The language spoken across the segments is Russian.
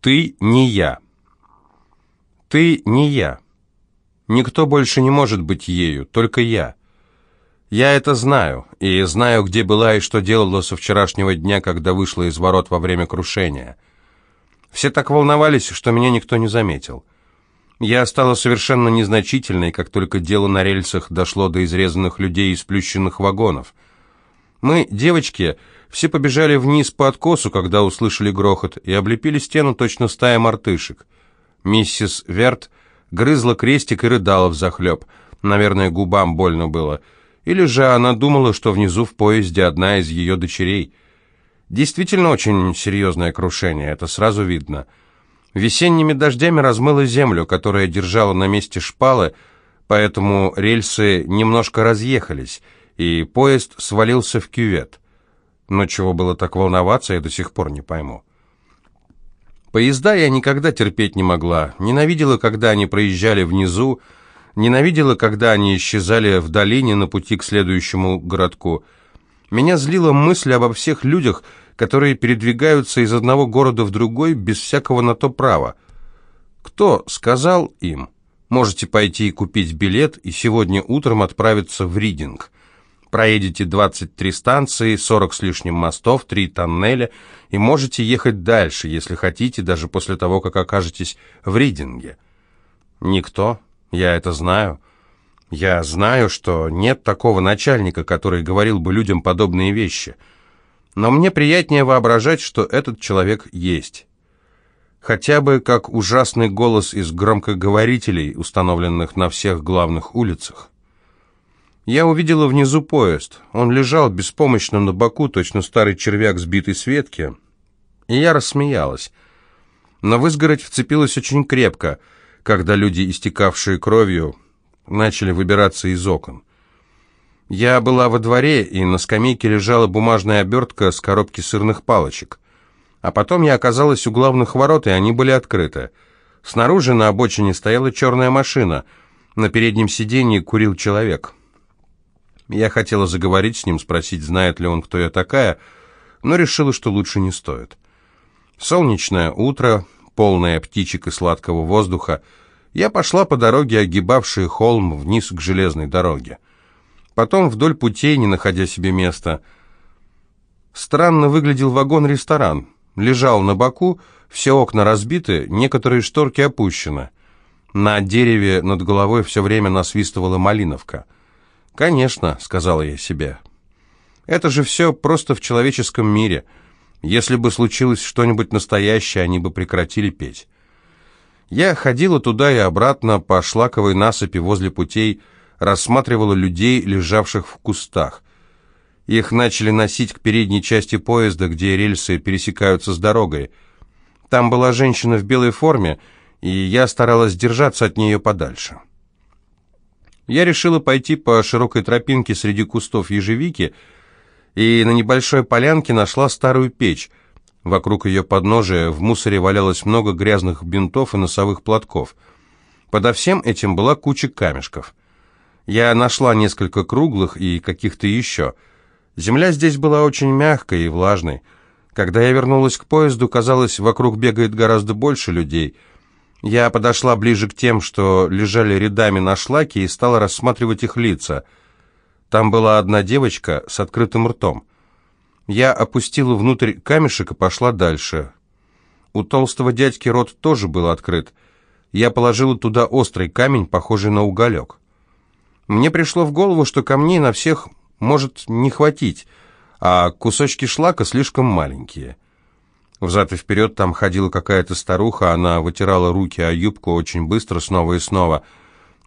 Ты не я. Ты не я. Никто больше не может быть ею, только я. Я это знаю, и знаю, где была и что делала со вчерашнего дня, когда вышла из ворот во время крушения. Все так волновались, что меня никто не заметил. Я стала совершенно незначительной, как только дело на рельсах дошло до изрезанных людей и сплющенных вагонов. Мы, девочки, все побежали вниз по откосу, когда услышали грохот, и облепили стену точно стая мартышек. Миссис Верт грызла крестик и рыдала взахлеб. Наверное, губам больно было. Или же она думала, что внизу в поезде одна из ее дочерей. Действительно очень серьезное крушение, это сразу видно. Весенними дождями размыло землю, которая держала на месте шпалы, поэтому рельсы немножко разъехались, и поезд свалился в кювет. Но чего было так волноваться, я до сих пор не пойму. Поезда я никогда терпеть не могла. Ненавидела, когда они проезжали внизу, ненавидела, когда они исчезали в долине на пути к следующему городку. Меня злила мысль обо всех людях, которые передвигаются из одного города в другой без всякого на то права. Кто сказал им, можете пойти и купить билет и сегодня утром отправиться в Ридинг? Проедете 23 станции, 40 с лишним мостов, 3 тоннеля и можете ехать дальше, если хотите, даже после того, как окажетесь в Ридинге. Никто, я это знаю. Я знаю, что нет такого начальника, который говорил бы людям подобные вещи. Но мне приятнее воображать, что этот человек есть. Хотя бы как ужасный голос из громкоговорителей, установленных на всех главных улицах. Я увидела внизу поезд. Он лежал беспомощно на боку, точно старый червяк сбитый с ветки. И я рассмеялась. Но в изгородь вцепилась очень крепко, когда люди, истекавшие кровью, начали выбираться из окон. Я была во дворе, и на скамейке лежала бумажная обертка с коробки сырных палочек. А потом я оказалась у главных ворот, и они были открыты. Снаружи на обочине стояла черная машина. На переднем сиденье курил человек. Я хотела заговорить с ним, спросить, знает ли он, кто я такая, но решила, что лучше не стоит. Солнечное утро, полное птичек и сладкого воздуха, я пошла по дороге, огибавшей холм вниз к железной дороге. Потом вдоль путей, не находя себе места. Странно выглядел вагон-ресторан. Лежал на боку, все окна разбиты, некоторые шторки опущены. На дереве над головой все время насвистывала малиновка — «Конечно», — сказала я себе. «Это же все просто в человеческом мире. Если бы случилось что-нибудь настоящее, они бы прекратили петь». Я ходила туда и обратно по шлаковой насыпи возле путей, рассматривала людей, лежавших в кустах. Их начали носить к передней части поезда, где рельсы пересекаются с дорогой. Там была женщина в белой форме, и я старалась держаться от нее подальше. Я решила пойти по широкой тропинке среди кустов ежевики и на небольшой полянке нашла старую печь. Вокруг ее подножия в мусоре валялось много грязных бинтов и носовых платков. Подо всем этим была куча камешков. Я нашла несколько круглых и каких-то еще. Земля здесь была очень мягкой и влажной. Когда я вернулась к поезду, казалось, вокруг бегает гораздо больше людей — я подошла ближе к тем, что лежали рядами на шлаке, и стала рассматривать их лица. Там была одна девочка с открытым ртом. Я опустила внутрь камешек и пошла дальше. У толстого дядьки рот тоже был открыт. Я положила туда острый камень, похожий на уголек. Мне пришло в голову, что камней на всех может не хватить, а кусочки шлака слишком маленькие. Взад и вперед там ходила какая-то старуха, она вытирала руки о юбку очень быстро, снова и снова.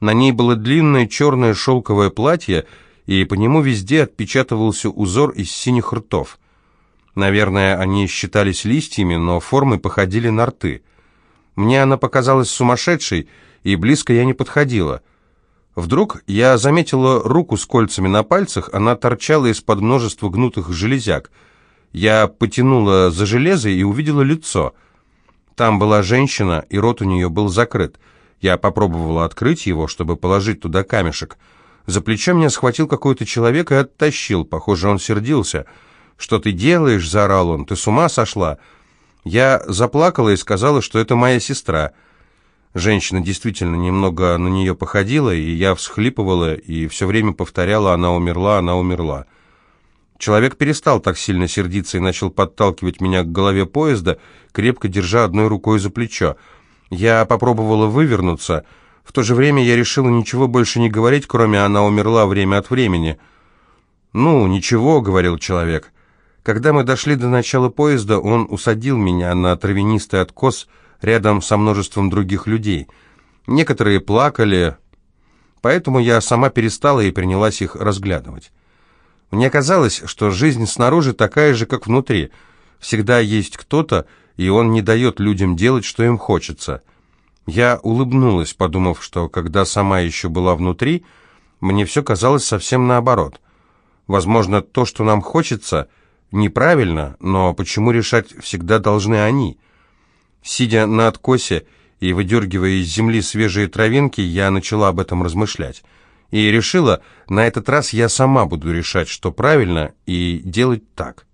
На ней было длинное черное шелковое платье, и по нему везде отпечатывался узор из синих ртов. Наверное, они считались листьями, но формы походили на рты. Мне она показалась сумасшедшей, и близко я не подходила. Вдруг я заметила руку с кольцами на пальцах, она торчала из-под множества гнутых железяк — я потянула за железо и увидела лицо. Там была женщина, и рот у нее был закрыт. Я попробовала открыть его, чтобы положить туда камешек. За плечо меня схватил какой-то человек и оттащил. Похоже, он сердился. «Что ты делаешь?» — заорал он. «Ты с ума сошла?» Я заплакала и сказала, что это моя сестра. Женщина действительно немного на нее походила, и я всхлипывала и все время повторяла «она умерла, она умерла». Человек перестал так сильно сердиться и начал подталкивать меня к голове поезда, крепко держа одной рукой за плечо. Я попробовала вывернуться. В то же время я решила ничего больше не говорить, кроме «она умерла время от времени». «Ну, ничего», — говорил человек. Когда мы дошли до начала поезда, он усадил меня на травянистый откос рядом со множеством других людей. Некоторые плакали, поэтому я сама перестала и принялась их разглядывать. Мне казалось, что жизнь снаружи такая же, как внутри. Всегда есть кто-то, и он не дает людям делать, что им хочется. Я улыбнулась, подумав, что когда сама еще была внутри, мне все казалось совсем наоборот. Возможно, то, что нам хочется, неправильно, но почему решать всегда должны они? Сидя на откосе и выдергивая из земли свежие травинки, я начала об этом размышлять и решила, на этот раз я сама буду решать, что правильно, и делать так.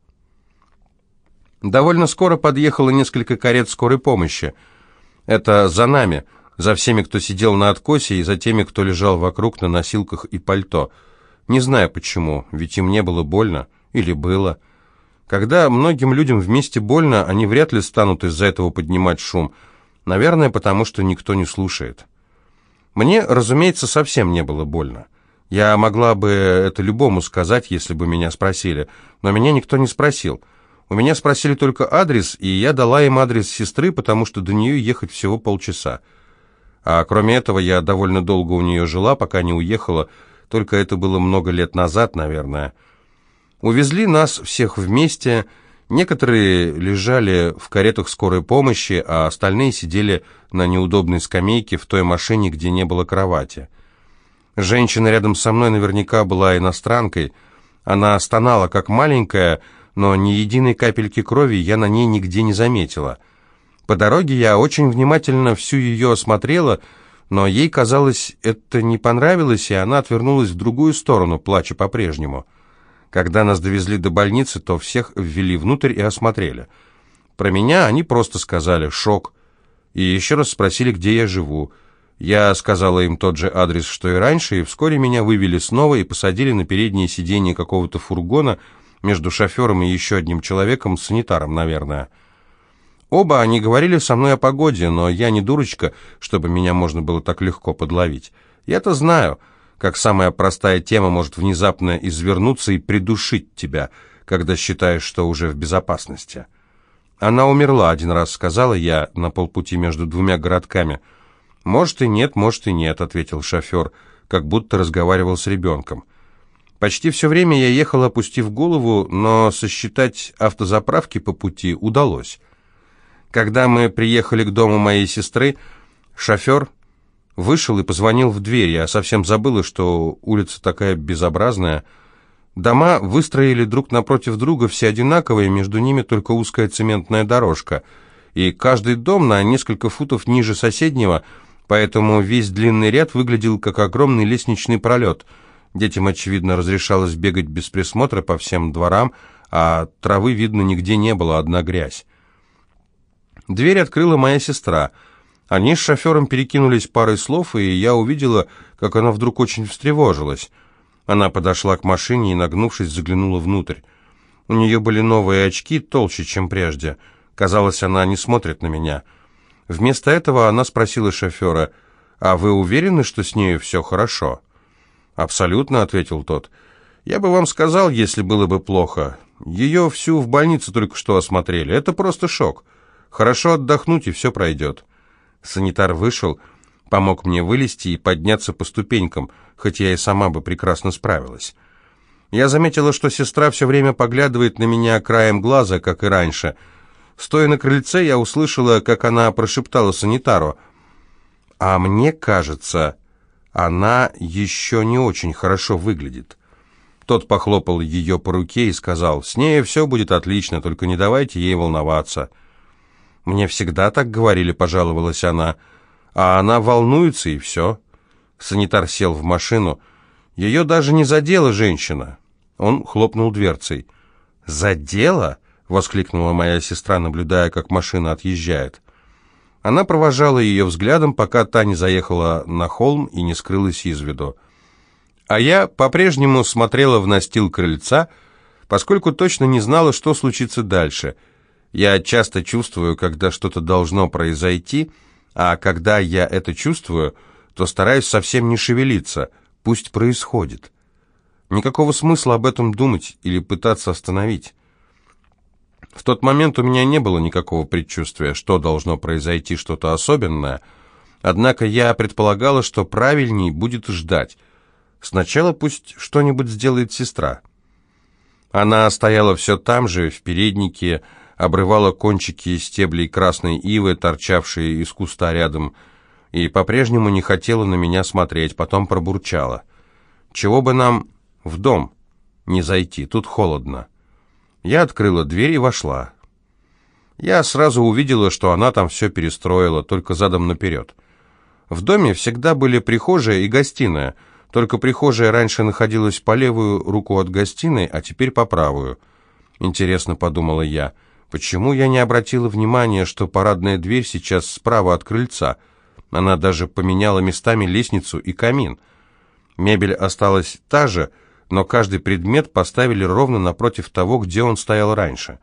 Довольно скоро подъехало несколько карет скорой помощи. Это за нами, за всеми, кто сидел на откосе, и за теми, кто лежал вокруг на носилках и пальто. Не знаю почему, ведь им не было больно, или было. Когда многим людям вместе больно, они вряд ли станут из-за этого поднимать шум. Наверное, потому что никто не слушает. Мне, разумеется, совсем не было больно. Я могла бы это любому сказать, если бы меня спросили, но меня никто не спросил. У меня спросили только адрес, и я дала им адрес сестры, потому что до нее ехать всего полчаса. А кроме этого, я довольно долго у нее жила, пока не уехала, только это было много лет назад, наверное. Увезли нас всех вместе, Некоторые лежали в каретах скорой помощи, а остальные сидели на неудобной скамейке в той машине, где не было кровати. Женщина рядом со мной наверняка была иностранкой. Она стонала, как маленькая, но ни единой капельки крови я на ней нигде не заметила. По дороге я очень внимательно всю ее осмотрела, но ей, казалось, это не понравилось, и она отвернулась в другую сторону, плача по-прежнему. Когда нас довезли до больницы, то всех ввели внутрь и осмотрели. Про меня они просто сказали «шок» и еще раз спросили, где я живу. Я сказала им тот же адрес, что и раньше, и вскоре меня вывели снова и посадили на переднее сиденье какого-то фургона между шофером и еще одним человеком, санитаром, наверное. Оба они говорили со мной о погоде, но я не дурочка, чтобы меня можно было так легко подловить. Я-то знаю, как самая простая тема может внезапно извернуться и придушить тебя, когда считаешь, что уже в безопасности. Она умерла, один раз сказала я на полпути между двумя городками. «Может и нет, может и нет», — ответил шофер, как будто разговаривал с ребенком. Почти все время я ехал, опустив голову, но сосчитать автозаправки по пути удалось. Когда мы приехали к дому моей сестры, шофер Вышел и позвонил в дверь. Я совсем забыла, что улица такая безобразная. Дома выстроили друг напротив друга, все одинаковые, между ними только узкая цементная дорожка. И каждый дом на несколько футов ниже соседнего, поэтому весь длинный ряд выглядел как огромный лестничный пролет. Детям, очевидно, разрешалось бегать без присмотра по всем дворам, а травы, видно, нигде не было, одна грязь. Дверь открыла моя сестра — они с шофером перекинулись парой слов, и я увидела, как она вдруг очень встревожилась. Она подошла к машине и, нагнувшись, заглянула внутрь. У нее были новые очки, толще, чем прежде. Казалось, она не смотрит на меня. Вместо этого она спросила шофера, «А вы уверены, что с нею все хорошо?» «Абсолютно», — ответил тот. «Я бы вам сказал, если было бы плохо. Ее всю в больнице только что осмотрели. Это просто шок. Хорошо отдохнуть, и все пройдет». Санитар вышел, помог мне вылезти и подняться по ступенькам, хоть я и сама бы прекрасно справилась. Я заметила, что сестра все время поглядывает на меня краем глаза, как и раньше. Стоя на крыльце, я услышала, как она прошептала санитару. «А мне кажется, она еще не очень хорошо выглядит». Тот похлопал ее по руке и сказал, «С ней все будет отлично, только не давайте ей волноваться». «Мне всегда так говорили», — пожаловалась она. «А она волнуется, и все». Санитар сел в машину. Ее даже не задела женщина. Он хлопнул дверцей. «Задела?» — воскликнула моя сестра, наблюдая, как машина отъезжает. Она провожала ее взглядом, пока та не заехала на холм и не скрылась из виду. А я по-прежнему смотрела в настил крыльца, поскольку точно не знала, что случится дальше. Я часто чувствую, когда что-то должно произойти, а когда я это чувствую, то стараюсь совсем не шевелиться, пусть происходит. Никакого смысла об этом думать или пытаться остановить. В тот момент у меня не было никакого предчувствия, что должно произойти что-то особенное, однако я предполагала, что правильней будет ждать. Сначала пусть что-нибудь сделает сестра. Она стояла все там же, в переднике, обрывала кончики стеблей красной ивы, торчавшие из куста рядом, и по-прежнему не хотела на меня смотреть, потом пробурчала. «Чего бы нам в дом не зайти, тут холодно». Я открыла дверь и вошла. Я сразу увидела, что она там все перестроила, только задом наперед. В доме всегда были прихожая и гостиная, только прихожая раньше находилась по левую руку от гостиной, а теперь по правую. Интересно, подумала я, почему я не обратила внимания, что парадная дверь сейчас справа от крыльца? Она даже поменяла местами лестницу и камин. Мебель осталась та же, но каждый предмет поставили ровно напротив того, где он стоял раньше.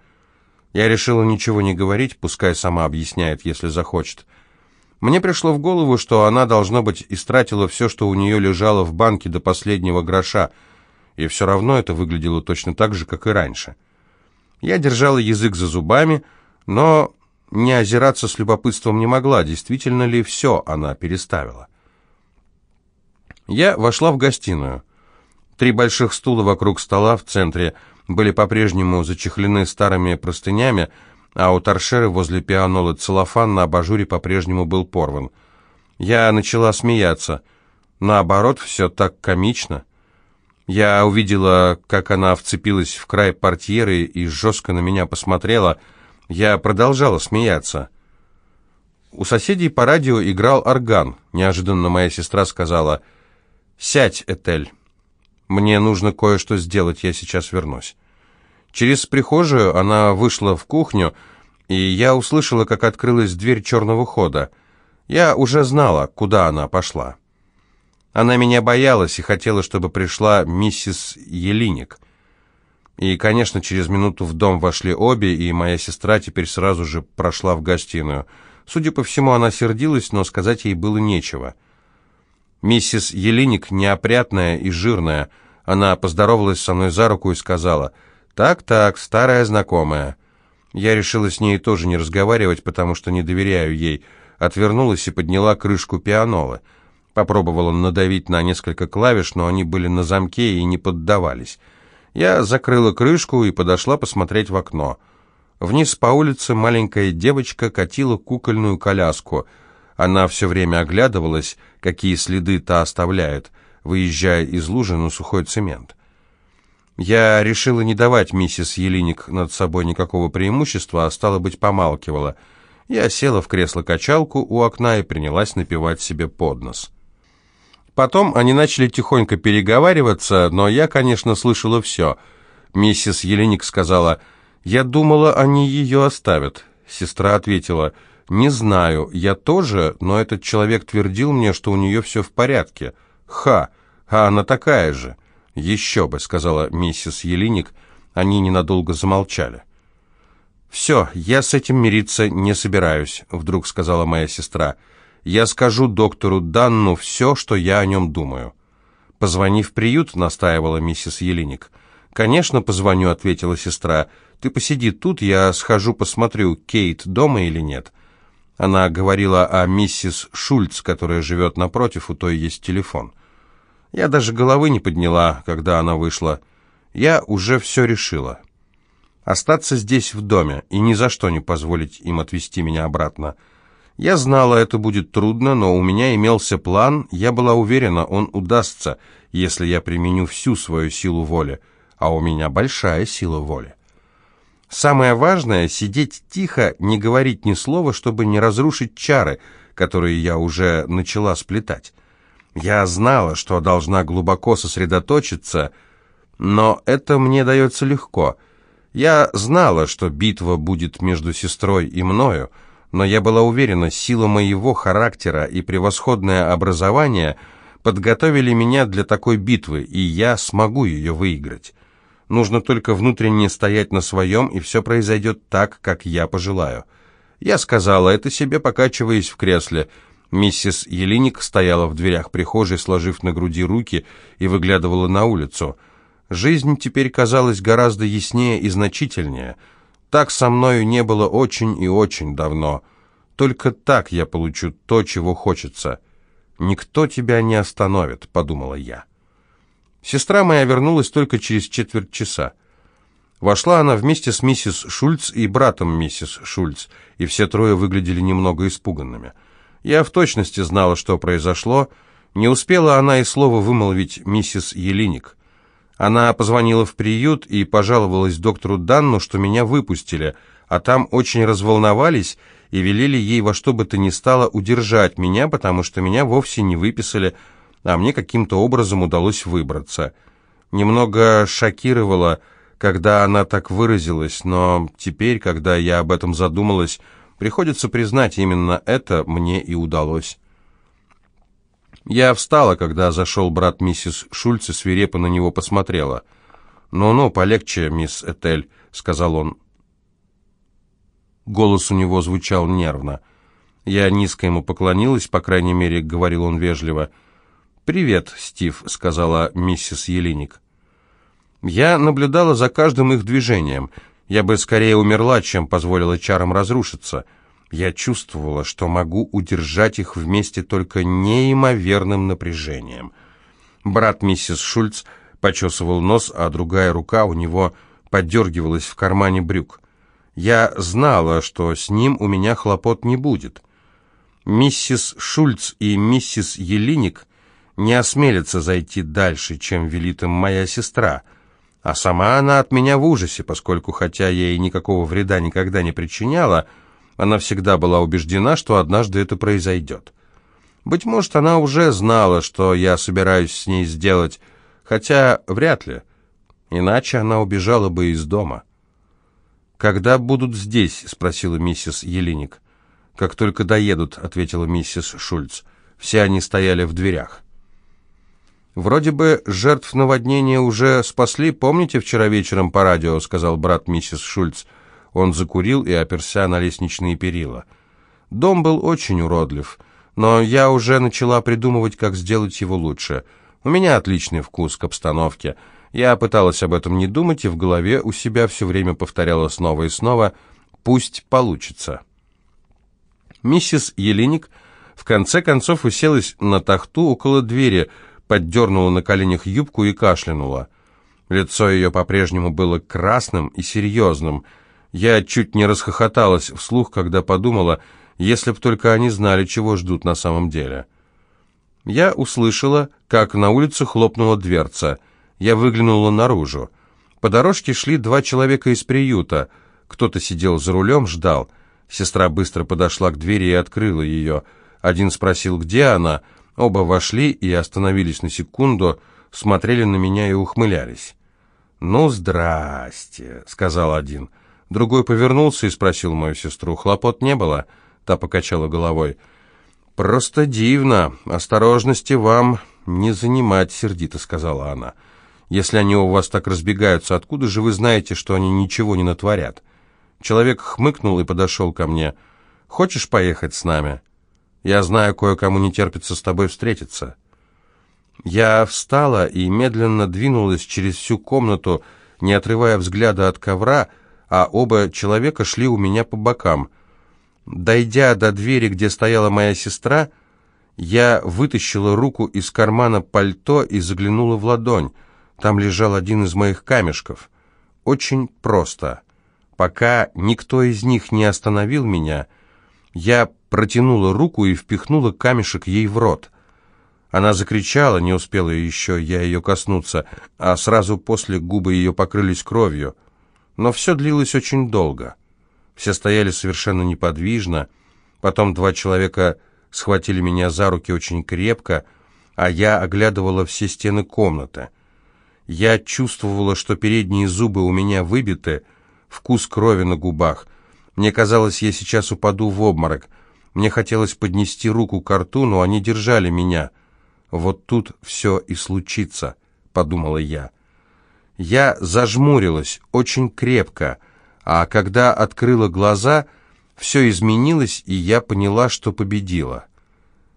Я решила ничего не говорить, пускай сама объясняет, если захочет. Мне пришло в голову, что она, должно быть, истратила все, что у нее лежало в банке до последнего гроша, и все равно это выглядело точно так же, как и раньше. Я держала язык за зубами, но не озираться с любопытством не могла, действительно ли все она переставила. Я вошла в гостиную. Три больших стула вокруг стола в центре были по-прежнему зачехлены старыми простынями, а у торшеры возле пианола целлофан на абажуре по-прежнему был порван. Я начала смеяться. Наоборот, все так комично. Я увидела, как она вцепилась в край портьеры и жестко на меня посмотрела. Я продолжала смеяться. У соседей по радио играл орган. Неожиданно моя сестра сказала «Сядь, Этель». Мне нужно кое-что сделать, я сейчас вернусь. Через прихожую она вышла в кухню, и я услышала, как открылась дверь черного хода. Я уже знала, куда она пошла. Она меня боялась и хотела, чтобы пришла миссис Елиник. И, конечно, через минуту в дом вошли обе, и моя сестра теперь сразу же прошла в гостиную. Судя по всему, она сердилась, но сказать ей было нечего. Миссис Елиник неопрятная и жирная. Она поздоровалась со мной за руку и сказала, «Так-так, старая знакомая». Я решила с ней тоже не разговаривать, потому что не доверяю ей. Отвернулась и подняла крышку пианола. Попробовала надавить на несколько клавиш, но они были на замке и не поддавались. Я закрыла крышку и подошла посмотреть в окно. Вниз по улице маленькая девочка катила кукольную коляску — она все время оглядывалась, какие следы та оставляет, выезжая из лужи на сухой цемент. Я решила не давать миссис Елиник над собой никакого преимущества, а стало быть, помалкивала. Я села в кресло-качалку у окна и принялась напевать себе под нос. Потом они начали тихонько переговариваться, но я, конечно, слышала все. Миссис Елиник сказала, «Я думала, они ее оставят». Сестра ответила, «Не знаю, я тоже, но этот человек твердил мне, что у нее все в порядке. Ха, а она такая же». «Еще бы», — сказала миссис Елиник. Они ненадолго замолчали. «Все, я с этим мириться не собираюсь», — вдруг сказала моя сестра. «Я скажу доктору Данну все, что я о нем думаю». «Позвони в приют», — настаивала миссис Елиник. «Конечно, позвоню», — ответила сестра. «Ты посиди тут, я схожу посмотрю, Кейт дома или нет». Она говорила о миссис Шульц, которая живет напротив, у той есть телефон. Я даже головы не подняла, когда она вышла. Я уже все решила. Остаться здесь в доме и ни за что не позволить им отвезти меня обратно. Я знала, это будет трудно, но у меня имелся план, я была уверена, он удастся, если я применю всю свою силу воли, а у меня большая сила воли. Самое важное — сидеть тихо, не говорить ни слова, чтобы не разрушить чары, которые я уже начала сплетать. Я знала, что должна глубоко сосредоточиться, но это мне дается легко. Я знала, что битва будет между сестрой и мною, но я была уверена, сила моего характера и превосходное образование подготовили меня для такой битвы, и я смогу ее выиграть. Нужно только внутренне стоять на своем, и все произойдет так, как я пожелаю. Я сказала это себе, покачиваясь в кресле. Миссис Елиник стояла в дверях прихожей, сложив на груди руки, и выглядывала на улицу. Жизнь теперь казалась гораздо яснее и значительнее. Так со мною не было очень и очень давно. Только так я получу то, чего хочется. «Никто тебя не остановит», — подумала я. Сестра моя вернулась только через четверть часа. Вошла она вместе с миссис Шульц и братом миссис Шульц, и все трое выглядели немного испуганными. Я в точности знала, что произошло. Не успела она и слова вымолвить миссис Елиник. Она позвонила в приют и пожаловалась доктору Данну, что меня выпустили, а там очень разволновались и велели ей во что бы то ни стало удержать меня, потому что меня вовсе не выписали, а мне каким-то образом удалось выбраться. Немного шокировало, когда она так выразилась, но теперь, когда я об этом задумалась, приходится признать, именно это мне и удалось. Я встала, когда зашел брат миссис Шульц и свирепо на него посмотрела. «Ну-ну, полегче, мисс Этель», — сказал он. Голос у него звучал нервно. Я низко ему поклонилась, по крайней мере, говорил он вежливо — «Привет, Стив», — сказала миссис Елиник. Я наблюдала за каждым их движением. Я бы скорее умерла, чем позволила чарам разрушиться. Я чувствовала, что могу удержать их вместе только неимоверным напряжением. Брат миссис Шульц почесывал нос, а другая рука у него подергивалась в кармане брюк. Я знала, что с ним у меня хлопот не будет. Миссис Шульц и миссис Елиник не осмелится зайти дальше, чем велит им моя сестра. А сама она от меня в ужасе, поскольку, хотя я ей никакого вреда никогда не причиняла, она всегда была убеждена, что однажды это произойдет. Быть может, она уже знала, что я собираюсь с ней сделать, хотя вряд ли. Иначе она убежала бы из дома. «Когда будут здесь?» — спросила миссис Елиник. «Как только доедут», — ответила миссис Шульц. Все они стояли в дверях. «Вроде бы жертв наводнения уже спасли, помните вчера вечером по радио?» — сказал брат миссис Шульц. Он закурил и оперся на лестничные перила. Дом был очень уродлив, но я уже начала придумывать, как сделать его лучше. У меня отличный вкус к обстановке. Я пыталась об этом не думать и в голове у себя все время повторяла снова и снова «пусть получится». Миссис Елиник в конце концов уселась на тахту около двери, поддернула на коленях юбку и кашлянула. Лицо ее по-прежнему было красным и серьезным. Я чуть не расхохоталась вслух, когда подумала, если б только они знали, чего ждут на самом деле. Я услышала, как на улице хлопнула дверца. Я выглянула наружу. По дорожке шли два человека из приюта. Кто-то сидел за рулем, ждал. Сестра быстро подошла к двери и открыла ее. Один спросил, где она, Оба вошли и остановились на секунду, смотрели на меня и ухмылялись. «Ну, здрасте», — сказал один. Другой повернулся и спросил мою сестру. «Хлопот не было?» Та покачала головой. «Просто дивно. Осторожности вам не занимать», — сердито сказала она. «Если они у вас так разбегаются, откуда же вы знаете, что они ничего не натворят?» Человек хмыкнул и подошел ко мне. «Хочешь поехать с нами?» Я знаю, кое-кому не терпится с тобой встретиться». Я встала и медленно двинулась через всю комнату, не отрывая взгляда от ковра, а оба человека шли у меня по бокам. Дойдя до двери, где стояла моя сестра, я вытащила руку из кармана пальто и заглянула в ладонь. Там лежал один из моих камешков. Очень просто. Пока никто из них не остановил меня, я протянула руку и впихнула камешек ей в рот. Она закричала, не успела еще я ее коснуться, а сразу после губы ее покрылись кровью. Но все длилось очень долго. Все стояли совершенно неподвижно. Потом два человека схватили меня за руки очень крепко, а я оглядывала все стены комнаты. Я чувствовала, что передние зубы у меня выбиты, вкус крови на губах. Мне казалось, я сейчас упаду в обморок. Мне хотелось поднести руку к рту, но они держали меня. «Вот тут все и случится», — подумала я. Я зажмурилась очень крепко, а когда открыла глаза, все изменилось, и я поняла, что победила.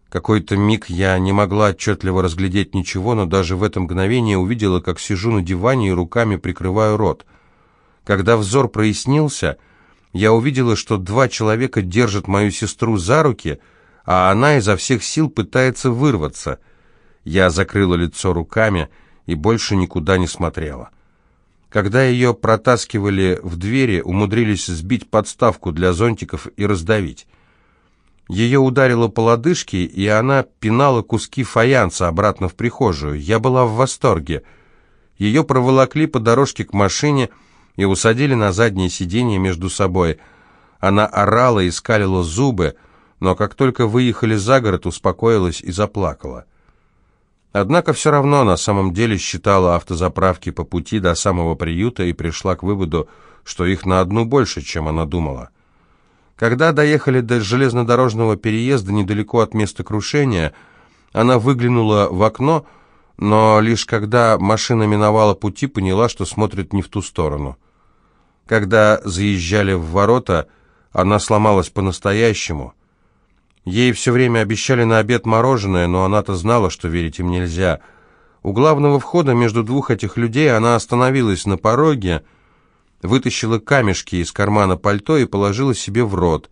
Какой-то миг я не могла отчетливо разглядеть ничего, но даже в это мгновение увидела, как сижу на диване и руками прикрываю рот. Когда взор прояснился, я увидела, что два человека держат мою сестру за руки, а она изо всех сил пытается вырваться. Я закрыла лицо руками и больше никуда не смотрела. Когда ее протаскивали в двери, умудрились сбить подставку для зонтиков и раздавить. Ее ударило по лодыжке, и она пинала куски фаянса обратно в прихожую. Я была в восторге. Ее проволокли по дорожке к машине и усадили на заднее сиденье между собой. Она орала и скалила зубы, но как только выехали за город, успокоилась и заплакала. Однако все равно на самом деле считала автозаправки по пути до самого приюта и пришла к выводу, что их на одну больше, чем она думала. Когда доехали до железнодорожного переезда недалеко от места крушения, она выглянула в окно, но лишь когда машина миновала пути, поняла, что смотрит не в ту сторону. Когда заезжали в ворота, она сломалась по-настоящему. Ей все время обещали на обед мороженое, но она-то знала, что верить им нельзя. У главного входа между двух этих людей она остановилась на пороге, вытащила камешки из кармана пальто и положила себе в рот.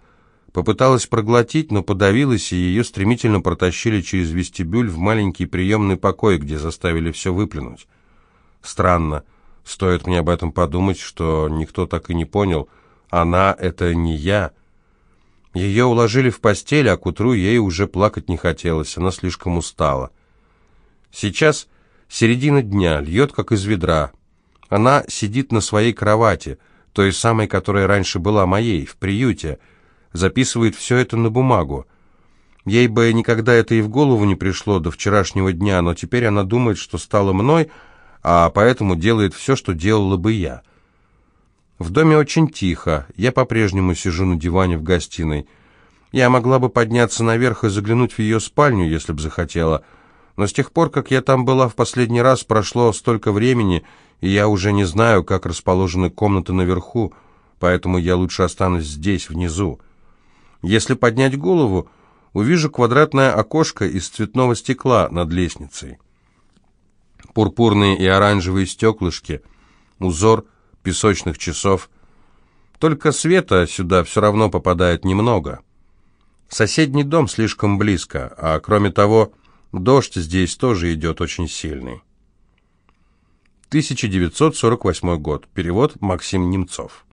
Попыталась проглотить, но подавилась, и ее стремительно протащили через вестибюль в маленький приемный покой, где заставили все выплюнуть. Странно. Стоит мне об этом подумать, что никто так и не понял. Она — это не я. Ее уложили в постель, а к утру ей уже плакать не хотелось, она слишком устала. Сейчас середина дня, льет как из ведра, она сидит на своей кровати, той самой, которая раньше была моей, в приюте, записывает все это на бумагу. Ей бы никогда это и в голову не пришло до вчерашнего дня, но теперь она думает, что стала мной, а поэтому делает все, что делала бы я. В доме очень тихо, я по-прежнему сижу на диване в гостиной. Я могла бы подняться наверх и заглянуть в ее спальню, если бы захотела, но с тех пор, как я там была в последний раз, прошло столько времени, и я уже не знаю, как расположены комнаты наверху, поэтому я лучше останусь здесь, внизу. Если поднять голову, увижу квадратное окошко из цветного стекла над лестницей. Пурпурные и оранжевые стеклышки, узор песочных часов. Только света сюда все равно попадает немного. Соседний дом слишком близко, а кроме того, дождь здесь тоже идет очень сильный. 1948 год. Перевод Максим Немцов.